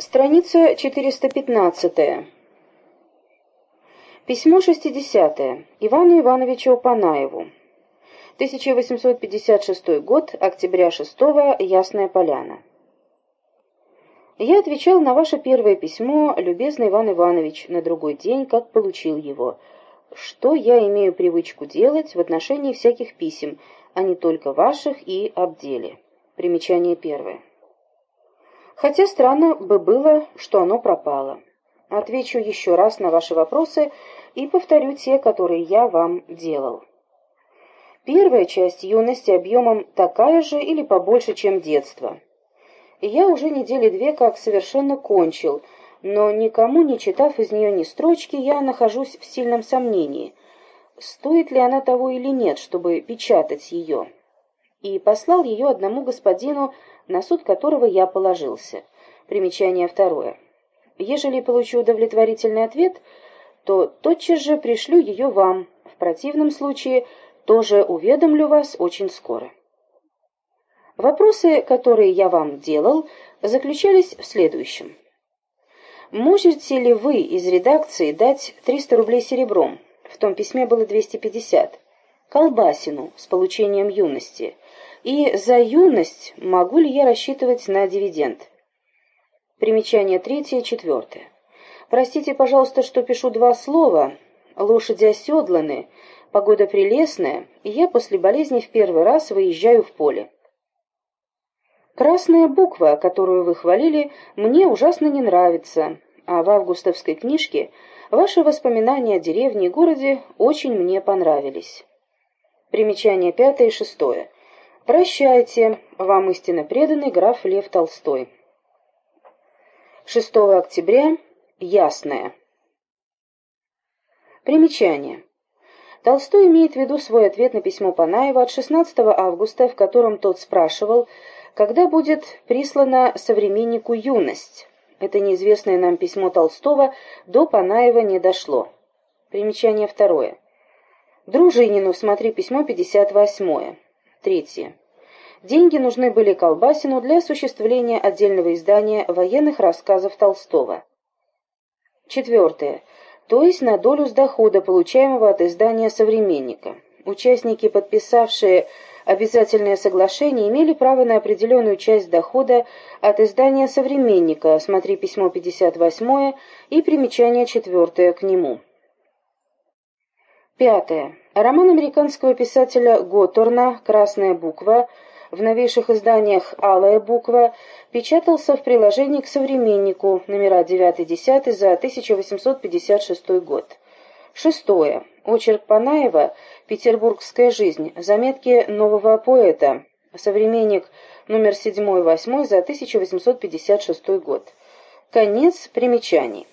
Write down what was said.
Страница 415. Письмо 60. Ивану Ивановичу Панаеву. 1856 год, октября 6 Ясная Поляна. Я отвечал на ваше первое письмо, любезный Иван Иванович, на другой день, как получил его. Что я имею привычку делать в отношении всяких писем, а не только ваших и об. Примечание первое. Хотя странно бы было, что оно пропало. Отвечу еще раз на ваши вопросы и повторю те, которые я вам делал. Первая часть юности объемом такая же или побольше, чем детство. Я уже недели две как совершенно кончил, но никому не читав из нее ни строчки, я нахожусь в сильном сомнении, стоит ли она того или нет, чтобы печатать ее. И послал ее одному господину на суд которого я положился. Примечание второе. Ежели получу удовлетворительный ответ, то тотчас же пришлю ее вам. В противном случае тоже уведомлю вас очень скоро. Вопросы, которые я вам делал, заключались в следующем. Можете ли вы из редакции дать 300 рублей серебром? В том письме было 250. Колбасину с получением юности – и за юность могу ли я рассчитывать на дивиденд? Примечание третье, четвертое. Простите, пожалуйста, что пишу два слова. Лошади оседланы, погода прелестная, и я после болезни в первый раз выезжаю в поле. Красная буква, которую вы хвалили, мне ужасно не нравится, а в августовской книжке ваши воспоминания о деревне и городе очень мне понравились. Примечание пятое и шестое. Прощайте, вам истинно преданный граф Лев Толстой. 6 октября. Ясное. Примечание. Толстой имеет в виду свой ответ на письмо Панаева от 16 августа, в котором тот спрашивал, когда будет прислана современнику юность. Это неизвестное нам письмо Толстого до Панаева не дошло. Примечание второе. Дружинину, смотри письмо 58. Третье. Деньги нужны были Колбасину для осуществления отдельного издания военных рассказов Толстого. Четвертое. То есть на долю с дохода, получаемого от издания «Современника». Участники, подписавшие обязательное соглашение, имели право на определенную часть дохода от издания «Современника», смотри письмо 58 и примечание 4 к нему. Пятое. Роман американского писателя Готторна «Красная буква» в новейших изданиях «Алая буква» печатался в приложении к «Современнику» номера 9-10 за 1856 год. Шестое. Очерк Панаева «Петербургская жизнь. Заметки нового поэта». Современник номер 7-8 за 1856 год. Конец примечаний.